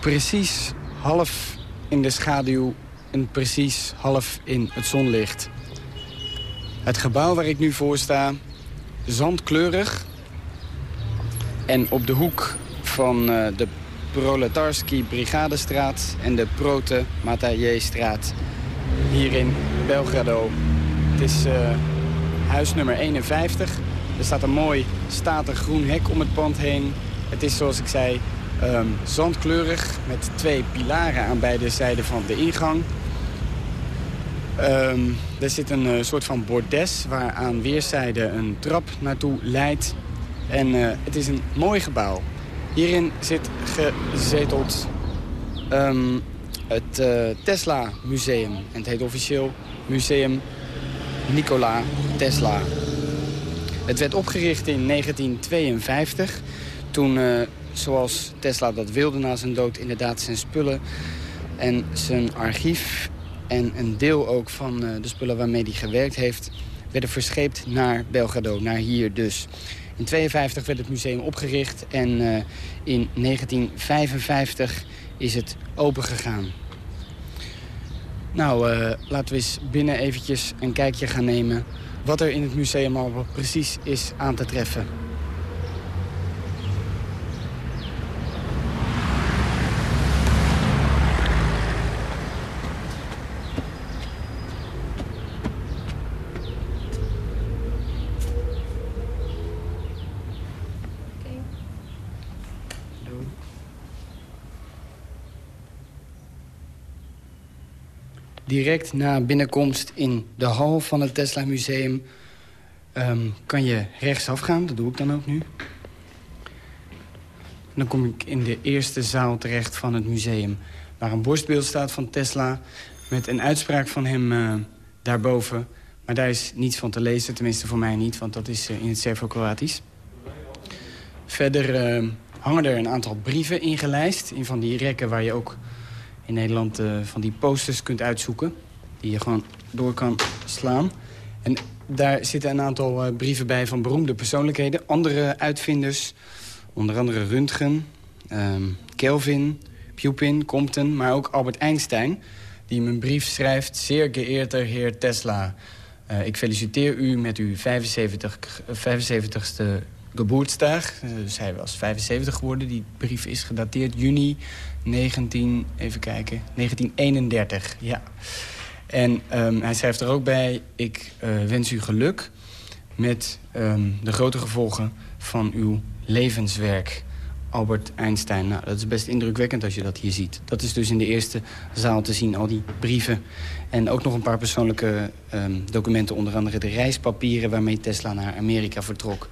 Precies half in de schaduw en precies half in het zonlicht. Het gebouw waar ik nu voor sta, zandkleurig. En op de hoek van uh, de Proletarski Brigadestraat en de Prote Matajestraat hier in Belgrado. Het is uh, huis nummer 51. Er staat een mooi statig groen hek om het pand heen. Het is zoals ik zei um, zandkleurig met twee pilaren aan beide zijden van de ingang. Um, er zit een uh, soort van bordes waar aan weerszijden een trap naartoe leidt. En uh, het is een mooi gebouw. Hierin zit gezeteld um, het uh, Tesla Museum. En het heet officieel Museum Nikola Tesla. Het werd opgericht in 1952. Toen, zoals Tesla dat wilde na zijn dood, inderdaad zijn spullen en zijn archief en een deel ook van de spullen waarmee hij gewerkt heeft... werden verscheept naar Belgrado, naar hier dus. In 1952 werd het museum opgericht en uh, in 1955 is het opengegaan. Nou, uh, laten we eens binnen eventjes een kijkje gaan nemen... wat er in het museum al precies is aan te treffen. Direct na binnenkomst in de hal van het Tesla Museum... Um, kan je rechtsaf gaan, dat doe ik dan ook nu. Dan kom ik in de eerste zaal terecht van het museum... waar een borstbeeld staat van Tesla... met een uitspraak van hem uh, daarboven. Maar daar is niets van te lezen, tenminste voor mij niet... want dat is uh, in het Servo-Kroatisch. Verder uh, hangen er een aantal brieven ingelijst... in van die rekken waar je ook in Nederland uh, van die posters kunt uitzoeken. Die je gewoon door kan slaan. En daar zitten een aantal uh, brieven bij van beroemde persoonlijkheden. Andere uitvinders, onder andere Röntgen, um, Kelvin, Pupin, Compton... maar ook Albert Einstein, die een brief schrijft... Zeer geëerde heer Tesla, uh, ik feliciteer u met uw 75, 75ste geboortsdag. hij was 75 geworden. Die brief is gedateerd juni 19, even kijken, 1931, ja. En um, hij schrijft er ook bij, ik uh, wens u geluk met um, de grote gevolgen van uw levenswerk. Albert Einstein. Nou, dat is best indrukwekkend als je dat hier ziet. Dat is dus in de eerste zaal te zien, al die brieven. En ook nog een paar persoonlijke um, documenten. Onder andere de reispapieren waarmee Tesla naar Amerika vertrok.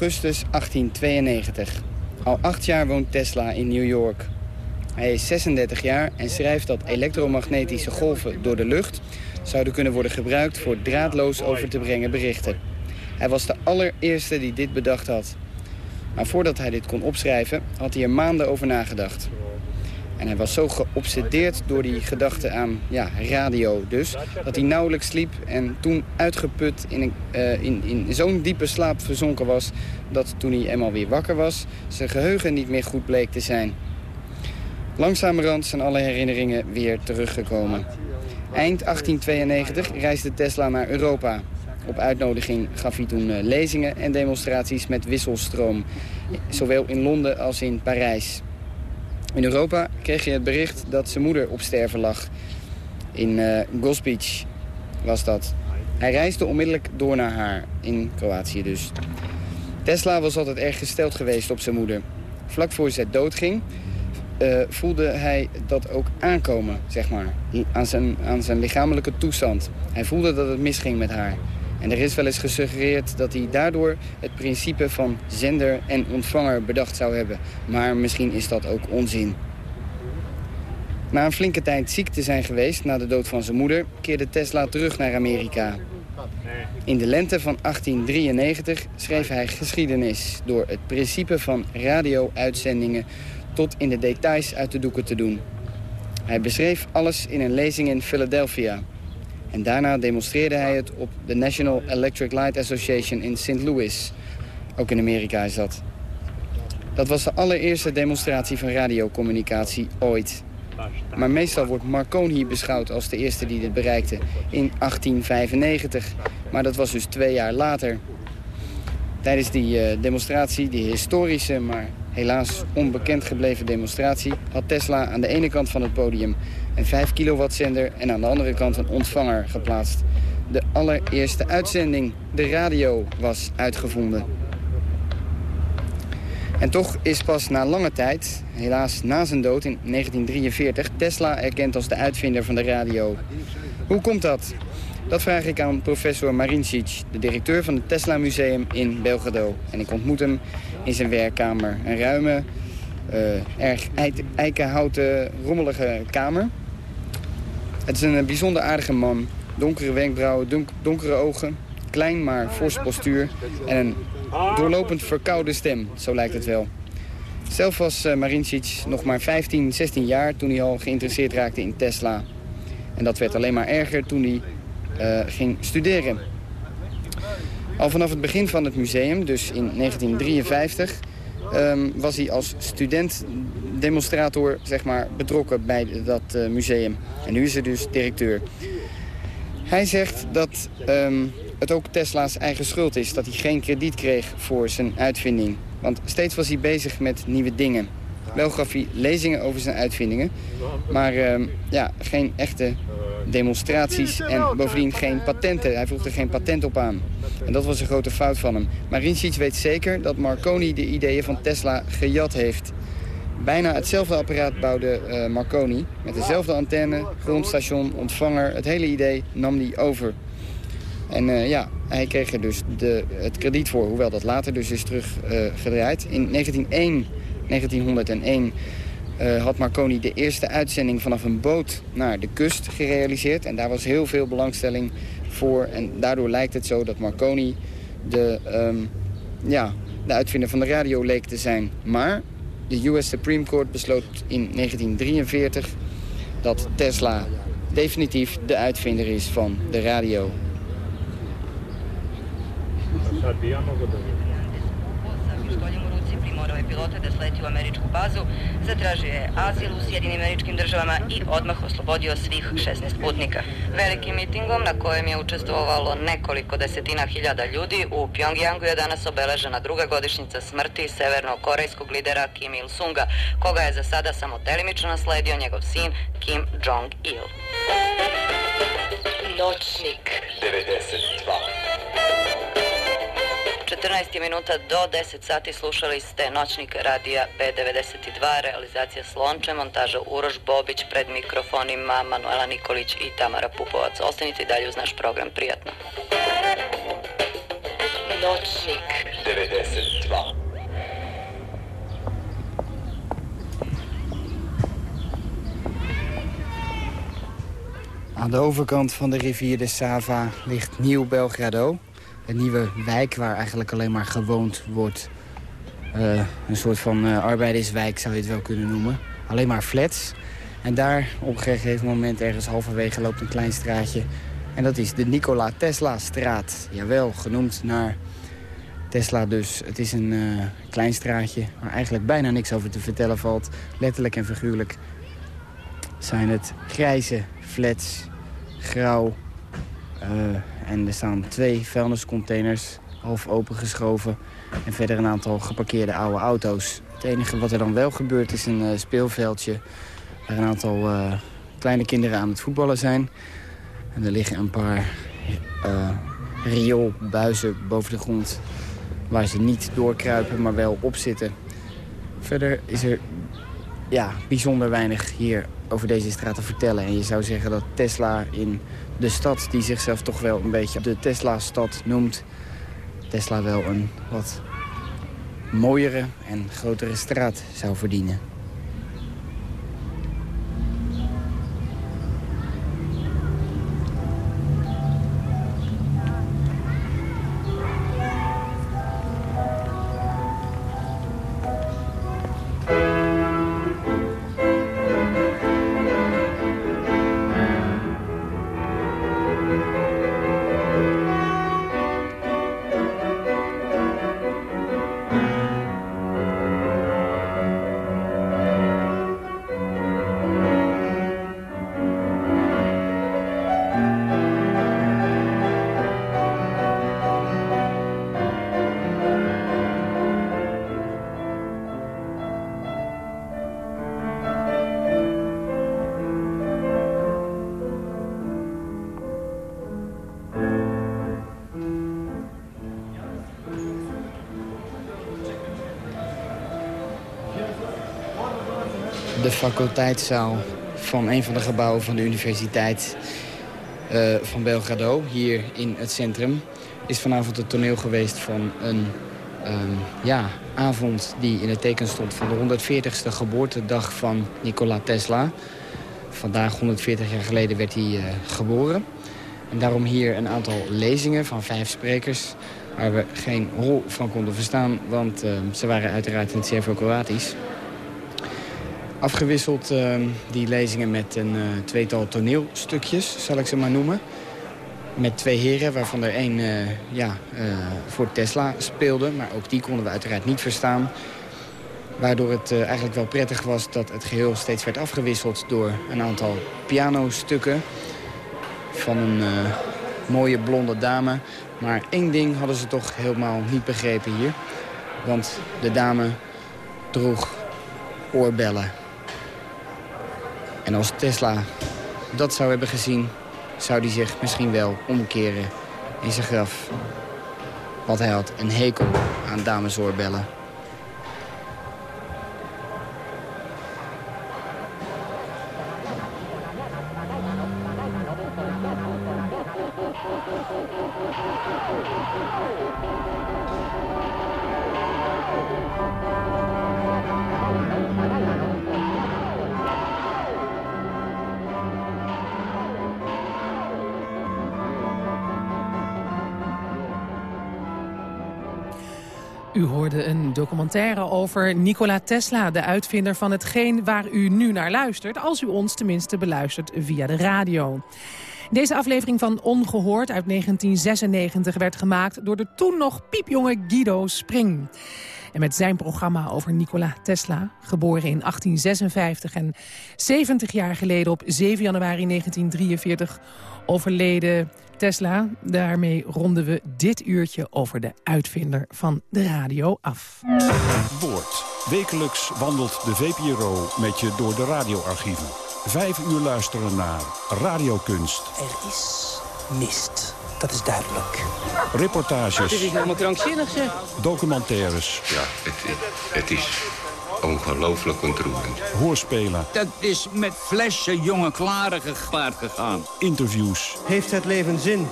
Augustus 1892. Al acht jaar woont Tesla in New York. Hij is 36 jaar en schrijft dat elektromagnetische golven door de lucht... zouden kunnen worden gebruikt voor draadloos over te brengen berichten. Hij was de allereerste die dit bedacht had. Maar voordat hij dit kon opschrijven, had hij er maanden over nagedacht. En hij was zo geobsedeerd door die gedachte aan ja, radio dus... dat hij nauwelijks sliep en toen uitgeput in, uh, in, in zo'n diepe slaap verzonken was... dat toen hij eenmaal weer wakker was, zijn geheugen niet meer goed bleek te zijn. Langzamerhand zijn alle herinneringen weer teruggekomen. Eind 1892 reisde Tesla naar Europa. Op uitnodiging gaf hij toen uh, lezingen en demonstraties met wisselstroom. Zowel in Londen als in Parijs. In Europa kreeg je het bericht dat zijn moeder op sterven lag. In uh, Gospic was dat. Hij reisde onmiddellijk door naar haar, in Kroatië dus. Tesla was altijd erg gesteld geweest op zijn moeder. Vlak voor zij doodging uh, voelde hij dat ook aankomen, zeg maar. Aan zijn, aan zijn lichamelijke toestand. Hij voelde dat het misging met haar. En er is wel eens gesuggereerd dat hij daardoor het principe van zender en ontvanger bedacht zou hebben. Maar misschien is dat ook onzin. Na een flinke tijd ziek te zijn geweest na de dood van zijn moeder... keerde Tesla terug naar Amerika. In de lente van 1893 schreef hij geschiedenis... door het principe van radio-uitzendingen tot in de details uit de doeken te doen. Hij beschreef alles in een lezing in Philadelphia. En daarna demonstreerde hij het op de National Electric Light Association in St. Louis. Ook in Amerika is dat. Dat was de allereerste demonstratie van radiocommunicatie ooit. Maar meestal wordt Marconi beschouwd als de eerste die dit bereikte in 1895. Maar dat was dus twee jaar later. Tijdens die uh, demonstratie, die historische, maar helaas onbekend gebleven demonstratie... had Tesla aan de ene kant van het podium een 5 kilowatt zender... en aan de andere kant een ontvanger geplaatst. De allereerste uitzending, de radio, was uitgevonden. En toch is pas na lange tijd, helaas na zijn dood in 1943... Tesla erkend als de uitvinder van de radio. Hoe komt dat? Dat vraag ik aan professor Marincic, de directeur van het Tesla Museum in Belgrado. En ik ontmoet hem in zijn werkkamer. Een ruime, uh, erg eikenhouten, rommelige kamer. Het is een bijzonder aardige man. Donkere wenkbrauwen, donkere ogen, klein maar fors postuur... en een doorlopend verkoude stem, zo lijkt het wel. Zelf was uh, Marincic nog maar 15, 16 jaar toen hij al geïnteresseerd raakte in Tesla. En dat werd alleen maar erger toen hij ging studeren. Al vanaf het begin van het museum, dus in 1953... Um, ehm, was hij als student-demonstrator zeg maar, betrokken bij dat uh, museum. En nu is hij dus directeur. Hij zegt dat um, het ook Tesla's eigen schuld is dat hij geen krediet kreeg voor zijn uitvinding. Want steeds was hij bezig met nieuwe dingen. Wel gaf hij lezingen over zijn uitvindingen, maar uh, ja, geen echte demonstraties en bovendien geen patenten. Hij vroeg er geen patent op aan. En dat was een grote fout van hem. Maar Rincic weet zeker dat Marconi de ideeën van Tesla gejat heeft. Bijna hetzelfde apparaat bouwde uh, Marconi. Met dezelfde antenne, grondstation, ontvanger. Het hele idee nam hij over. En uh, ja, hij kreeg er dus de, het krediet voor, hoewel dat later dus is teruggedraaid. In 1901, 1901 uh, had Marconi de eerste uitzending vanaf een boot naar de kust gerealiseerd. En daar was heel veel belangstelling voor. En daardoor lijkt het zo dat Marconi de, um, ja, de uitvinder van de radio leek te zijn. Maar de US Supreme Court besloot in 1943 dat Tesla definitief de uitvinder is van de radio. Pilota da sleti u američku bazu, zatražio je azil u Sjedinim američkim državama i odmah oslobodio svih 16 putnika. Velikim mitingom na kojem je učestvovalo nekoliko desetina hiljada ljudi u Pjongjangu je danas obeležena druga godišnjica smrti severno-korejskog lidera Kim Il-sunga, koga je za sada samo delimično nasledio njegov sin Kim Jong-il. Noćnik 92 14 minuta do 10 sati slušali ste noćnik radija B92, realizacija Slonče, montaža Uroš Bobić, pred mikrofonima Manuela Nikolić i Tamara Pupovac. Ostanite dalje uz naš program, prijatno. Noćnik 92 Aan de overkant van de rivier de Sava ligt Nieuw Belgrado een nieuwe wijk waar eigenlijk alleen maar gewoond wordt. Uh, een soort van uh, arbeiderswijk zou je het wel kunnen noemen. Alleen maar flats. En daar op een gegeven moment ergens halverwege loopt een klein straatje. En dat is de Nikola Tesla straat. Jawel, genoemd naar Tesla dus. Het is een uh, klein straatje waar eigenlijk bijna niks over te vertellen valt. Letterlijk en figuurlijk zijn het grijze flats, grauw, en er staan twee vuilniscontainers half opengeschoven. En verder een aantal geparkeerde oude auto's. Het enige wat er dan wel gebeurt is een uh, speelveldje... waar een aantal uh, kleine kinderen aan het voetballen zijn. En er liggen een paar uh, rioolbuizen boven de grond... waar ze niet doorkruipen, maar wel op zitten. Verder is er ja, bijzonder weinig hier over deze straat te vertellen. En je zou zeggen dat Tesla in de stad, die zichzelf toch wel een beetje de Tesla-stad noemt... Tesla wel een wat mooiere en grotere straat zou verdienen. Faculteitszaal van een van de gebouwen van de Universiteit uh, van Belgrado, hier in het centrum, is vanavond het toneel geweest van een um, ja, avond die in het teken stond van de 140ste geboortedag van Nikola Tesla. Vandaag, 140 jaar geleden, werd hij uh, geboren. En daarom hier een aantal lezingen van vijf sprekers... waar we geen rol van konden verstaan, want uh, ze waren uiteraard in het Servo-Kroatisch. Afgewisseld uh, die lezingen met een uh, tweetal toneelstukjes, zal ik ze maar noemen. Met twee heren, waarvan er één uh, ja, voor Tesla speelde. Maar ook die konden we uiteraard niet verstaan. Waardoor het eigenlijk wel prettig was dat het geheel steeds werd afgewisseld... door een aantal pianostukken van een mooie blonde dame. Maar één ding hadden ze toch helemaal niet begrepen hier. Want de dame droeg oorbellen. En als Tesla dat zou hebben gezien, zou hij zich misschien wel omkeren in zijn graf. Want hij had een hekel aan damesoorbellen. Over Nikola Tesla, de uitvinder van hetgeen waar u nu naar luistert, als u ons tenminste beluistert via de radio. Deze aflevering van Ongehoord uit 1996 werd gemaakt door de toen nog piepjonge Guido Spring. En met zijn programma over Nikola Tesla, geboren in 1856 en 70 jaar geleden op 7 januari 1943 overleden Tesla. Daarmee ronden we dit uurtje over de uitvinder van de radio af. Woord. Wekelijks wandelt de VPRO met je door de radioarchieven. Vijf uur luisteren naar radiokunst. Er is mist. Dat is duidelijk. Reportages. Dit is helemaal krankzinnig, zeg. Documentaires. Ja, het, het is ongelooflijk ontroerend. Hoorspelen. Dat is met flessen jonge klaren gepaard gegaan. Interviews. Heeft het leven zin?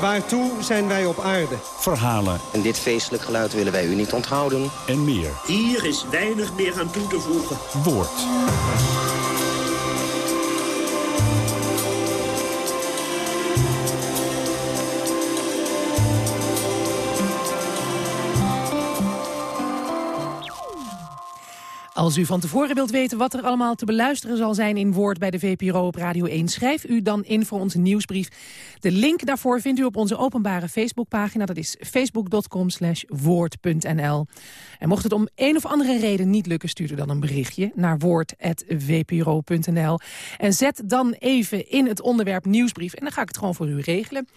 Waartoe zijn wij op aarde? Verhalen. En dit feestelijk geluid willen wij u niet onthouden. En meer. Hier is weinig meer aan toe te voegen. Woord. Als u van tevoren wilt weten wat er allemaal te beluisteren zal zijn in Woord bij de VPRO op Radio 1, schrijf u dan in voor onze nieuwsbrief. De link daarvoor vindt u op onze openbare Facebookpagina. Dat is facebook.com woord.nl. En mocht het om een of andere reden niet lukken, stuurt u dan een berichtje naar woord.vpro.nl. En zet dan even in het onderwerp nieuwsbrief en dan ga ik het gewoon voor u regelen.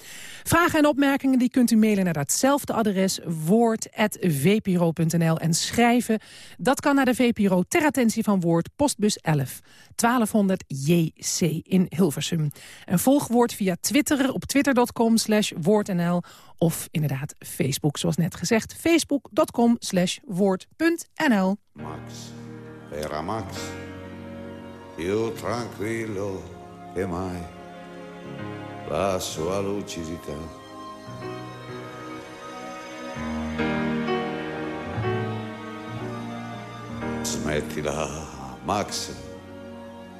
Vragen en opmerkingen die kunt u mailen naar datzelfde adres, woord.vpro.nl. En schrijven, dat kan naar de VPRO ter attentie van Woord, postbus 11, 1200 JC in Hilversum. En volg Woord via Twitter op twitter.com slash woordnl of inderdaad Facebook, zoals net gezegd, facebook.com slash woord.nl. Max, era Max, più tranquillo che mai la sua lucidità. Smettila, Max,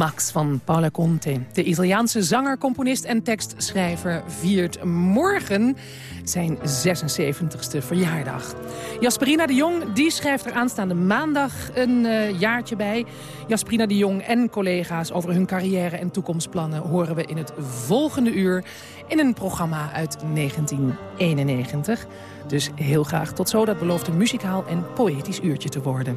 Max van Paolo Conte. De Italiaanse zanger, componist en tekstschrijver viert morgen zijn 76ste verjaardag. Jasperina de Jong die schrijft er aanstaande maandag een uh, jaartje bij. Jasperina de Jong en collega's over hun carrière en toekomstplannen... horen we in het volgende uur in een programma uit 1991. Dus heel graag tot zo. Dat belooft een muzikaal en poëtisch uurtje te worden.